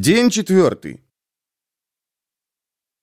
День четвертый.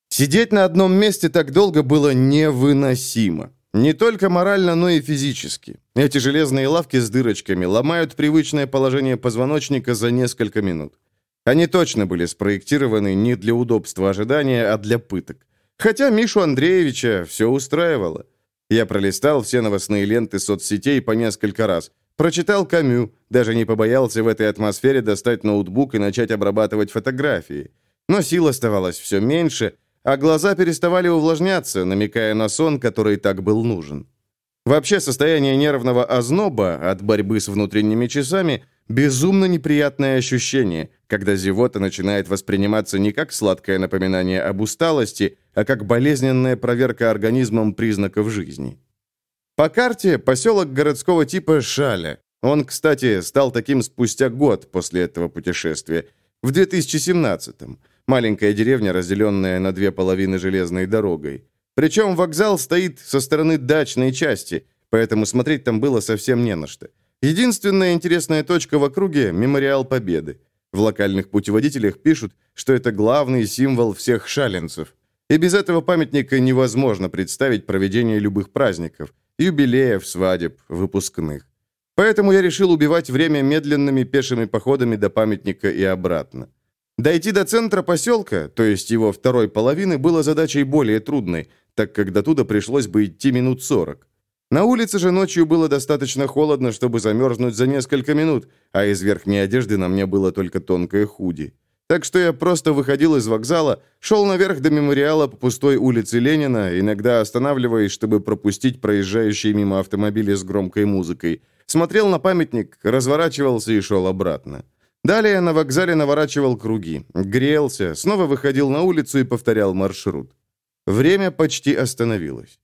Сидеть на одном месте так долго было невыносимо. Не только морально, но и физически. Эти железные лавки с дырочками ломают привычное положение позвоночника за несколько минут. Они точно были спроектированы не для удобства ожидания, а для пыток. Хотя Мишу Андреевича все устраивало. Я пролистал все новостные ленты соцсетей по несколько раз. Прочитал Камю, даже не побоялся в этой атмосфере достать ноутбук и начать обрабатывать фотографии. Но сил оставалось все меньше, а глаза переставали увлажняться, намекая на сон, который так был нужен. Вообще, состояние нервного озноба от борьбы с внутренними часами – безумно неприятное ощущение, когда зевота начинает восприниматься не как сладкое напоминание об усталости, а как болезненная проверка организмом признаков жизни. По карте поселок городского типа Шаля. Он, кстати, стал таким спустя год после этого путешествия, в 2017-м. Маленькая деревня, разделенная на две половины железной дорогой. Причем вокзал стоит со стороны дачной части, поэтому смотреть там было совсем не на что. Единственная интересная точка в округе – мемориал Победы. В локальных путеводителях пишут, что это главный символ всех шаленцев. И без этого памятника невозможно представить проведение любых праздников – юбилеев, свадеб, выпускных. Поэтому я решил убивать время медленными пешими походами до памятника и обратно. Дойти до центра поселка, то есть его второй половины, было задачей более трудной, так как до туда пришлось бы идти минут сорок. На улице же ночью было достаточно холодно, чтобы замерзнуть за несколько минут, а из верхней одежды на мне было только тонкое худи. Так что я просто выходил из вокзала, шел наверх до мемориала по пустой улице Ленина, иногда останавливаясь, чтобы пропустить проезжающие мимо автомобили с громкой музыкой. Смотрел на памятник, разворачивался и шел обратно. Далее на вокзале наворачивал круги, грелся, снова выходил на улицу и повторял маршрут. Время почти остановилось.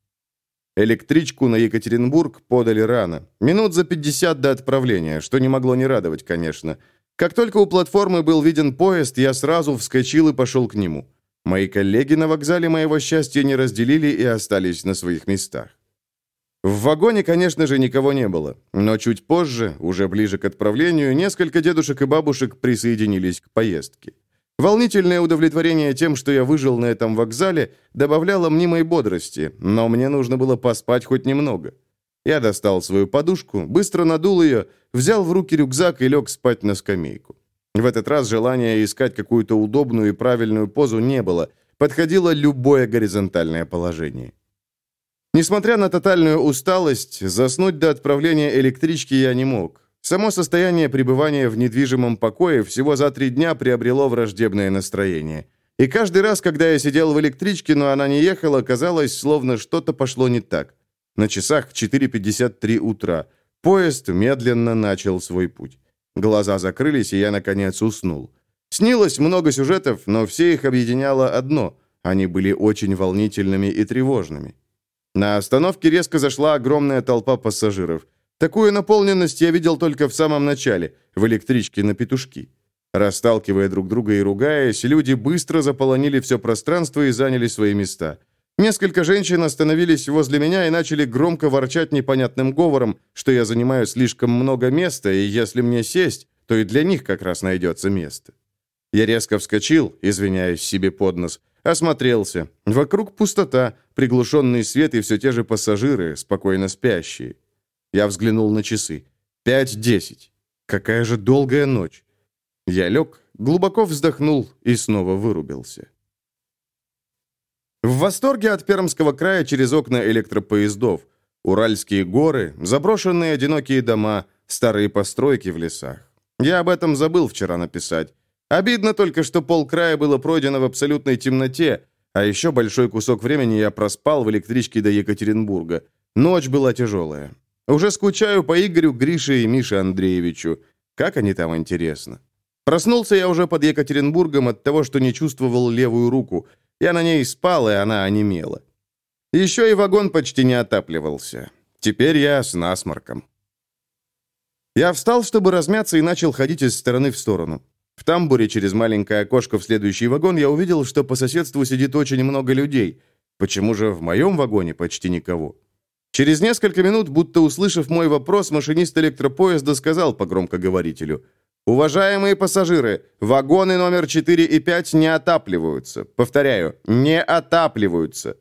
Электричку на Екатеринбург подали рано, минут за 50 до отправления, что не могло не радовать, конечно. Как только у платформы был виден поезд, я сразу вскочил и пошел к нему. Мои коллеги на вокзале моего счастья не разделили и остались на своих местах. В вагоне, конечно же, никого не было, но чуть позже, уже ближе к отправлению, несколько дедушек и бабушек присоединились к поездке. Волнительное удовлетворение тем, что я выжил на этом вокзале, добавляло мнимой бодрости, но мне нужно было поспать хоть немного. Я достал свою подушку, быстро надул ее, взял в руки рюкзак и лег спать на скамейку. В этот раз желания искать какую-то удобную и правильную позу не было. Подходило любое горизонтальное положение. Несмотря на тотальную усталость, заснуть до отправления электрички я не мог. Само состояние пребывания в недвижимом покое всего за три дня приобрело враждебное настроение. И каждый раз, когда я сидел в электричке, но она не ехала, казалось, словно что-то пошло не так. На часах 4.53 утра. Поезд медленно начал свой путь. Глаза закрылись, и я, наконец, уснул. Снилось много сюжетов, но все их объединяло одно. Они были очень волнительными и тревожными. На остановке резко зашла огромная толпа пассажиров. Такую наполненность я видел только в самом начале, в электричке на петушки. Расталкивая друг друга и ругаясь, люди быстро заполонили все пространство и заняли свои места – Несколько женщин остановились возле меня и начали громко ворчать непонятным говором, что я занимаю слишком много места, и если мне сесть, то и для них как раз найдется место. Я резко вскочил, извиняюсь себе под нос, осмотрелся. Вокруг пустота, приглушенный свет и все те же пассажиры, спокойно спящие. Я взглянул на часы. Пять десять. Какая же долгая ночь. Я лег, глубоко вздохнул и снова вырубился. В восторге от Пермского края через окна электропоездов. Уральские горы, заброшенные одинокие дома, старые постройки в лесах. Я об этом забыл вчера написать. Обидно только, что полкрая было пройдено в абсолютной темноте, а еще большой кусок времени я проспал в электричке до Екатеринбурга. Ночь была тяжелая. Уже скучаю по Игорю, Грише и Мише Андреевичу. Как они там, интересно. Проснулся я уже под Екатеринбургом от того, что не чувствовал левую руку – я на ней спал, и она онемела. Еще и вагон почти не отапливался. Теперь я с насморком. Я встал, чтобы размяться, и начал ходить из стороны в сторону. В тамбуре через маленькое окошко в следующий вагон я увидел, что по соседству сидит очень много людей. Почему же в моем вагоне почти никого? Через несколько минут, будто услышав мой вопрос, машинист электропоезда сказал по громкоговорителю. Уважаемые пассажиры, вагоны номер 4 и 5 не отапливаются. Повторяю, не отапливаются.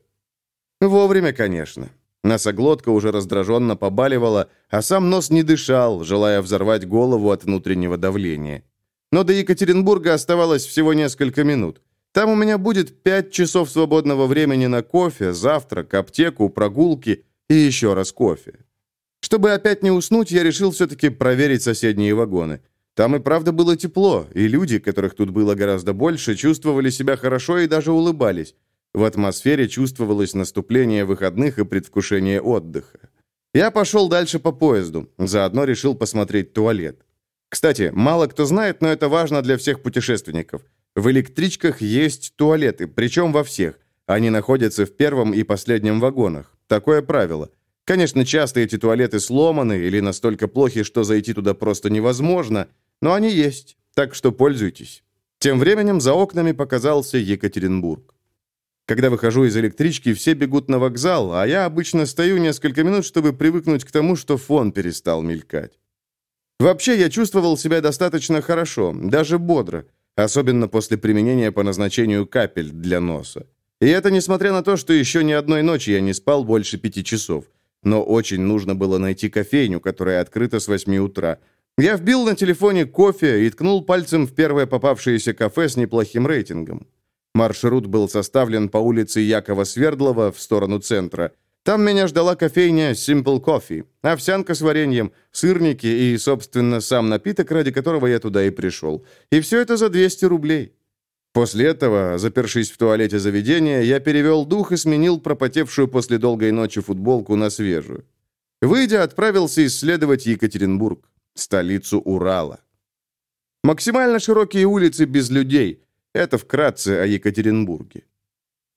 Вовремя, конечно. Носоглотка уже раздраженно побаливала, а сам нос не дышал, желая взорвать голову от внутреннего давления. Но до Екатеринбурга оставалось всего несколько минут. Там у меня будет пять часов свободного времени на кофе, завтрак, аптеку, прогулки и еще раз кофе. Чтобы опять не уснуть, я решил все-таки проверить соседние вагоны. Там и правда было тепло, и люди, которых тут было гораздо больше, чувствовали себя хорошо и даже улыбались. В атмосфере чувствовалось наступление выходных и предвкушение отдыха. Я пошел дальше по поезду, заодно решил посмотреть туалет. Кстати, мало кто знает, но это важно для всех путешественников. В электричках есть туалеты, причем во всех. Они находятся в первом и последнем вагонах. Такое правило – Конечно, часто эти туалеты сломаны или настолько плохи, что зайти туда просто невозможно, но они есть, так что пользуйтесь. Тем временем за окнами показался Екатеринбург. Когда выхожу из электрички, все бегут на вокзал, а я обычно стою несколько минут, чтобы привыкнуть к тому, что фон перестал мелькать. Вообще, я чувствовал себя достаточно хорошо, даже бодро, особенно после применения по назначению капель для носа. И это несмотря на то, что еще ни одной ночи я не спал больше пяти часов. Но очень нужно было найти кофейню, которая открыта с 8 утра. Я вбил на телефоне кофе и ткнул пальцем в первое попавшееся кафе с неплохим рейтингом. Маршрут был составлен по улице Якова Свердлова в сторону центра. Там меня ждала кофейня Simple Coffee, овсянка с вареньем, сырники и, собственно, сам напиток, ради которого я туда и пришел. И все это за 200 рублей. После этого, запершись в туалете заведения, я перевел дух и сменил пропотевшую после долгой ночи футболку на свежую. Выйдя, отправился исследовать Екатеринбург, столицу Урала. Максимально широкие улицы без людей. Это вкратце о Екатеринбурге.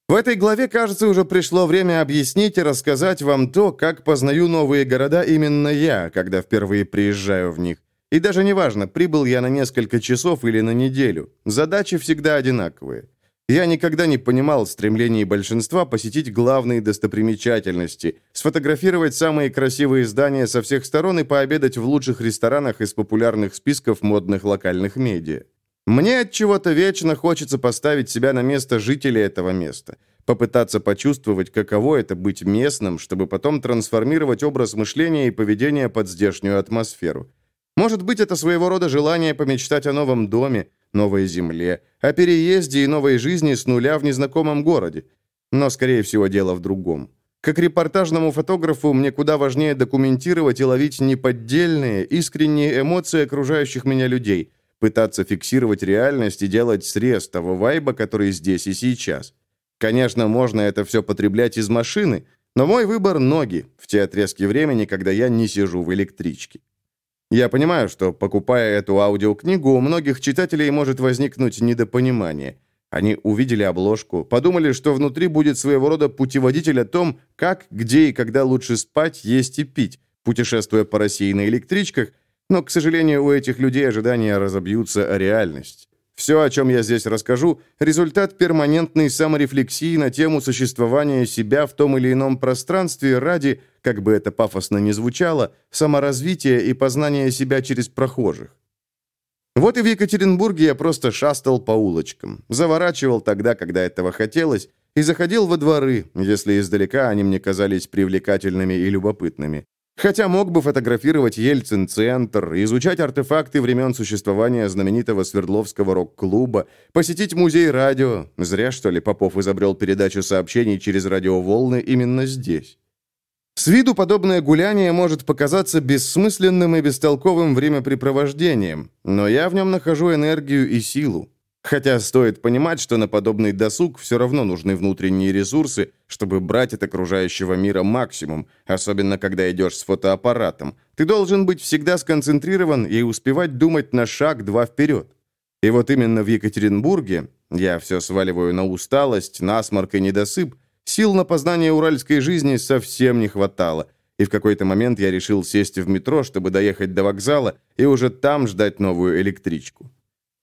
В этой главе, кажется, уже пришло время объяснить и рассказать вам то, как познаю новые города именно я, когда впервые приезжаю в них. И даже неважно, прибыл я на несколько часов или на неделю. Задачи всегда одинаковые. Я никогда не понимал стремлений большинства посетить главные достопримечательности, сфотографировать самые красивые здания со всех сторон и пообедать в лучших ресторанах из популярных списков модных локальных медиа. Мне от чего-то вечно хочется поставить себя на место жителей этого места, попытаться почувствовать, каково это быть местным, чтобы потом трансформировать образ мышления и поведения под здешнюю атмосферу. Может быть, это своего рода желание помечтать о новом доме, новой земле, о переезде и новой жизни с нуля в незнакомом городе. Но, скорее всего, дело в другом. Как репортажному фотографу мне куда важнее документировать и ловить неподдельные, искренние эмоции окружающих меня людей, пытаться фиксировать реальность и делать срез того вайба, который здесь и сейчас. Конечно, можно это все потреблять из машины, но мой выбор – ноги в те отрезки времени, когда я не сижу в электричке. Я понимаю, что, покупая эту аудиокнигу, у многих читателей может возникнуть недопонимание. Они увидели обложку, подумали, что внутри будет своего рода путеводитель о том, как, где и когда лучше спать, есть и пить, путешествуя по России на электричках, но, к сожалению, у этих людей ожидания разобьются о реальность. Все, о чем я здесь расскажу, результат перманентной саморефлексии на тему существования себя в том или ином пространстве ради, как бы это пафосно ни звучало, саморазвития и познания себя через прохожих. Вот и в Екатеринбурге я просто шастал по улочкам, заворачивал тогда, когда этого хотелось, и заходил во дворы, если издалека они мне казались привлекательными и любопытными. Хотя мог бы фотографировать Ельцин-центр, изучать артефакты времен существования знаменитого Свердловского рок-клуба, посетить музей радио. Зря, что ли, Попов изобрел передачу сообщений через радиоволны именно здесь. С виду подобное гуляние может показаться бессмысленным и бестолковым времяпрепровождением, но я в нем нахожу энергию и силу. Хотя стоит понимать, что на подобный досуг все равно нужны внутренние ресурсы, чтобы брать от окружающего мира максимум, особенно когда идешь с фотоаппаратом. Ты должен быть всегда сконцентрирован и успевать думать на шаг-два вперед. И вот именно в Екатеринбурге, я все сваливаю на усталость, насморк и недосып, сил на познание уральской жизни совсем не хватало. И в какой-то момент я решил сесть в метро, чтобы доехать до вокзала и уже там ждать новую электричку.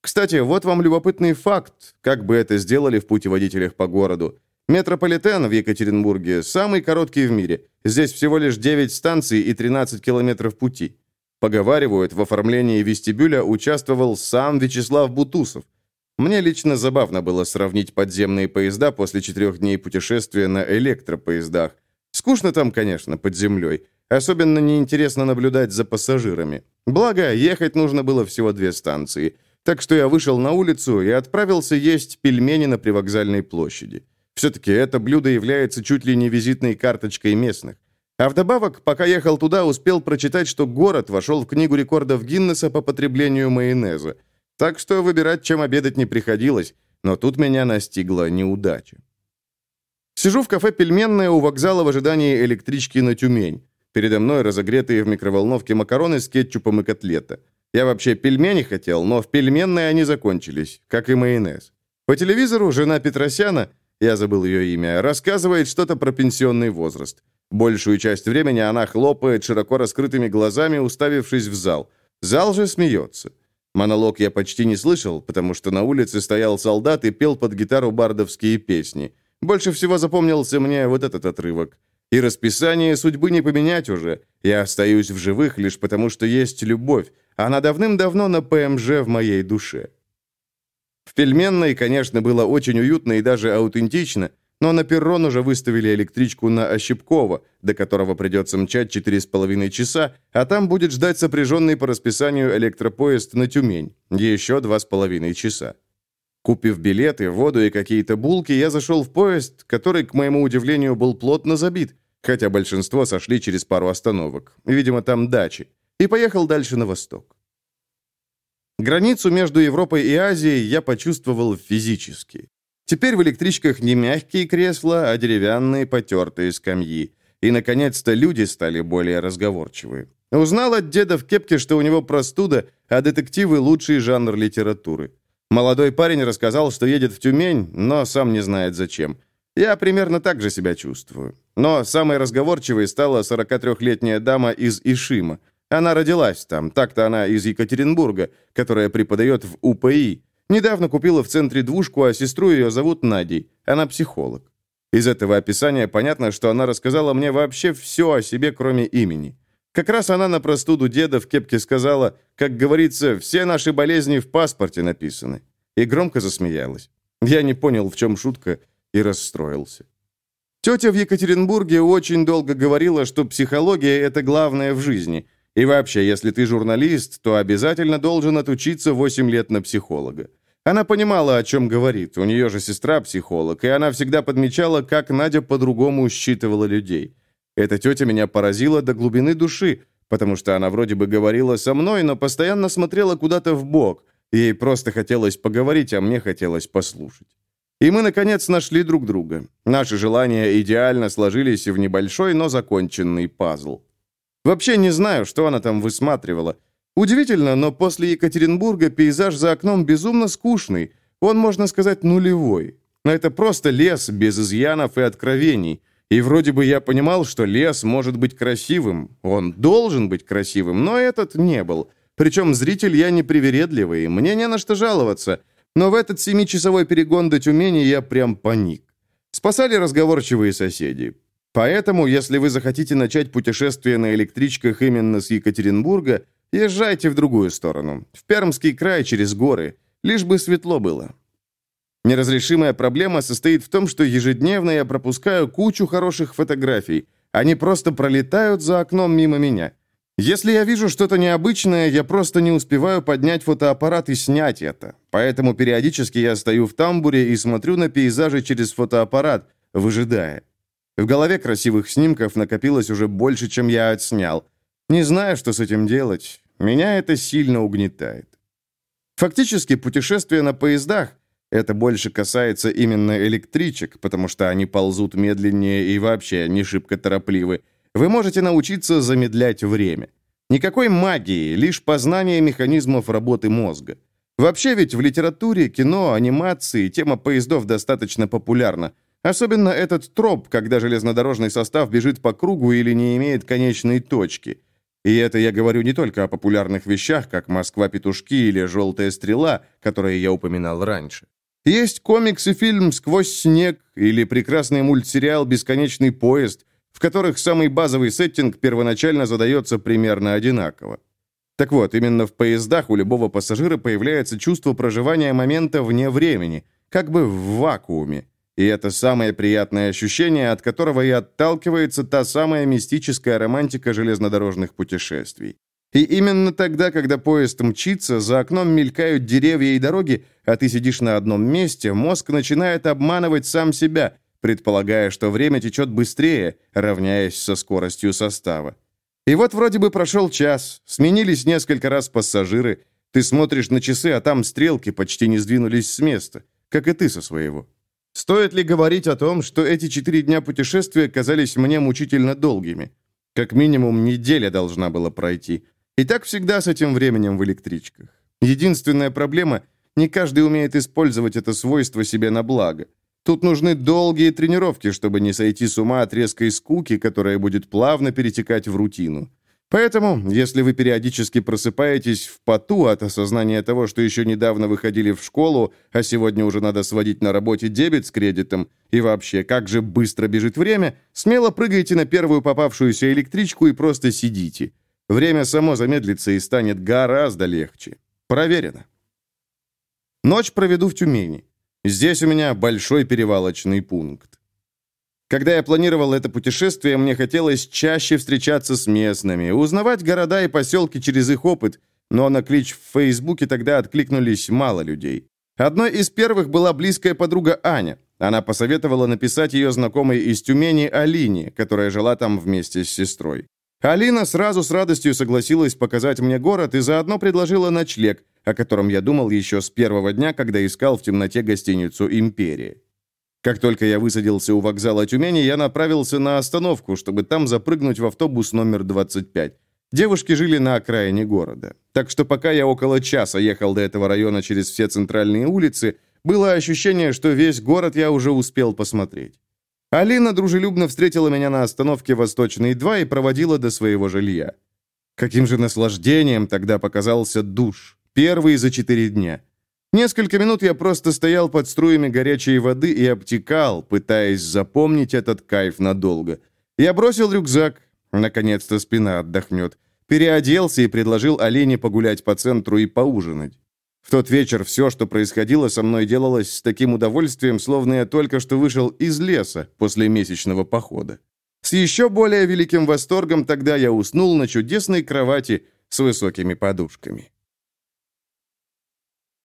Кстати, вот вам любопытный факт, как бы это сделали в путеводителях по городу. Метрополитен в Екатеринбурге самый короткий в мире. Здесь всего лишь 9 станций и 13 километров пути. Поговаривают, в оформлении вестибюля участвовал сам Вячеслав Бутусов. Мне лично забавно было сравнить подземные поезда после четырех дней путешествия на электропоездах. Скучно там, конечно, под землей. Особенно неинтересно наблюдать за пассажирами. Благо, ехать нужно было всего две станции. Так что я вышел на улицу и отправился есть пельмени на привокзальной площади. Все-таки это блюдо является чуть ли не визитной карточкой местных. А вдобавок, пока ехал туда, успел прочитать, что город вошел в книгу рекордов Гиннесса по потреблению майонеза. Так что выбирать, чем обедать, не приходилось, но тут меня настигла неудача. Сижу в кафе «Пельменная» у вокзала в ожидании электрички на Тюмень. Передо мной разогретые в микроволновке макароны с кетчупом и котлета. Я вообще пельмени хотел, но в пельменной они закончились, как и майонез. По телевизору жена Петросяна, я забыл ее имя, рассказывает что-то про пенсионный возраст. Большую часть времени она хлопает широко раскрытыми глазами, уставившись в зал. Зал же смеется. Монолог я почти не слышал, потому что на улице стоял солдат и пел под гитару бардовские песни. Больше всего запомнился мне вот этот отрывок. И расписание судьбы не поменять уже. Я остаюсь в живых лишь потому, что есть любовь. Она давным-давно на ПМЖ в моей душе. В пельменной, конечно, было очень уютно и даже аутентично, но на перрон уже выставили электричку на Ощепково, до которого придется мчать четыре с половиной часа, а там будет ждать сопряженный по расписанию электропоезд на Тюмень. Еще два с половиной часа. Купив билеты, воду и какие-то булки, я зашел в поезд, который, к моему удивлению, был плотно забит, хотя большинство сошли через пару остановок. Видимо, там дачи и поехал дальше на восток. Границу между Европой и Азией я почувствовал физически. Теперь в электричках не мягкие кресла, а деревянные потертые скамьи. И, наконец-то, люди стали более разговорчивые. Узнал от деда в кепке, что у него простуда, а детективы – лучший жанр литературы. Молодой парень рассказал, что едет в Тюмень, но сам не знает зачем. Я примерно так же себя чувствую. Но самой разговорчивой стала 43-летняя дама из Ишима – она родилась там, так-то она из Екатеринбурга, которая преподает в УПИ. Недавно купила в центре двушку, а сестру ее зовут Надей. Она психолог. Из этого описания понятно, что она рассказала мне вообще все о себе, кроме имени. Как раз она на простуду деда в кепке сказала, как говорится, все наши болезни в паспорте написаны. И громко засмеялась. Я не понял, в чем шутка, и расстроился. Тетя в Екатеринбурге очень долго говорила, что психология – это главное в жизни – и вообще, если ты журналист, то обязательно должен отучиться 8 лет на психолога. Она понимала, о чем говорит. У нее же сестра психолог, и она всегда подмечала, как Надя по-другому считывала людей. Эта тетя меня поразила до глубины души, потому что она вроде бы говорила со мной, но постоянно смотрела куда-то в бок. Ей просто хотелось поговорить, а мне хотелось послушать. И мы, наконец, нашли друг друга. Наши желания идеально сложились в небольшой, но законченный пазл. Вообще не знаю, что она там высматривала. Удивительно, но после Екатеринбурга пейзаж за окном безумно скучный. Он, можно сказать, нулевой. Но это просто лес без изъянов и откровений. И вроде бы я понимал, что лес может быть красивым. Он должен быть красивым, но этот не был. Причем зритель я не привередливый, мне не на что жаловаться. Но в этот семичасовой перегон до Тюмени я прям паник. Спасали разговорчивые соседи. Поэтому, если вы захотите начать путешествие на электричках именно с Екатеринбурга, езжайте в другую сторону, в Пермский край через горы, лишь бы светло было. Неразрешимая проблема состоит в том, что ежедневно я пропускаю кучу хороших фотографий. Они просто пролетают за окном мимо меня. Если я вижу что-то необычное, я просто не успеваю поднять фотоаппарат и снять это. Поэтому периодически я стою в тамбуре и смотрю на пейзажи через фотоаппарат, выжидая. В голове красивых снимков накопилось уже больше, чем я отснял. Не знаю, что с этим делать. Меня это сильно угнетает. Фактически, путешествие на поездах – это больше касается именно электричек, потому что они ползут медленнее и вообще не шибко торопливы. Вы можете научиться замедлять время. Никакой магии, лишь познание механизмов работы мозга. Вообще ведь в литературе, кино, анимации тема поездов достаточно популярна – Особенно этот троп, когда железнодорожный состав бежит по кругу или не имеет конечной точки. И это я говорю не только о популярных вещах, как «Москва-петушки» или «Желтая стрела», которые я упоминал раньше. Есть комикс и фильм «Сквозь снег» или прекрасный мультсериал «Бесконечный поезд», в которых самый базовый сеттинг первоначально задается примерно одинаково. Так вот, именно в поездах у любого пассажира появляется чувство проживания момента вне времени, как бы в вакууме. И это самое приятное ощущение, от которого и отталкивается та самая мистическая романтика железнодорожных путешествий. И именно тогда, когда поезд мчится, за окном мелькают деревья и дороги, а ты сидишь на одном месте, мозг начинает обманывать сам себя, предполагая, что время течет быстрее, равняясь со скоростью состава. И вот вроде бы прошел час, сменились несколько раз пассажиры, ты смотришь на часы, а там стрелки почти не сдвинулись с места, как и ты со своего. Стоит ли говорить о том, что эти четыре дня путешествия казались мне мучительно долгими? Как минимум неделя должна была пройти. И так всегда с этим временем в электричках. Единственная проблема – не каждый умеет использовать это свойство себе на благо. Тут нужны долгие тренировки, чтобы не сойти с ума от резкой скуки, которая будет плавно перетекать в рутину. Поэтому, если вы периодически просыпаетесь в поту от осознания того, что еще недавно выходили в школу, а сегодня уже надо сводить на работе дебет с кредитом, и вообще, как же быстро бежит время, смело прыгайте на первую попавшуюся электричку и просто сидите. Время само замедлится и станет гораздо легче. Проверено. Ночь проведу в Тюмени. Здесь у меня большой перевалочный пункт. Когда я планировал это путешествие, мне хотелось чаще встречаться с местными, узнавать города и поселки через их опыт, но на клич в Фейсбуке тогда откликнулись мало людей. Одной из первых была близкая подруга Аня. Она посоветовала написать ее знакомой из Тюмени Алине, которая жила там вместе с сестрой. Алина сразу с радостью согласилась показать мне город и заодно предложила ночлег, о котором я думал еще с первого дня, когда искал в темноте гостиницу «Империя». Как только я высадился у вокзала Тюмени, я направился на остановку, чтобы там запрыгнуть в автобус номер 25. Девушки жили на окраине города. Так что пока я около часа ехал до этого района через все центральные улицы, было ощущение, что весь город я уже успел посмотреть. Алина дружелюбно встретила меня на остановке «Восточный 2» и проводила до своего жилья. Каким же наслаждением тогда показался душ. Первый за четыре дня. Несколько минут я просто стоял под струями горячей воды и обтекал, пытаясь запомнить этот кайф надолго. Я бросил рюкзак. Наконец-то спина отдохнет. Переоделся и предложил Алине погулять по центру и поужинать. В тот вечер все, что происходило со мной, делалось с таким удовольствием, словно я только что вышел из леса после месячного похода. С еще более великим восторгом тогда я уснул на чудесной кровати с высокими подушками.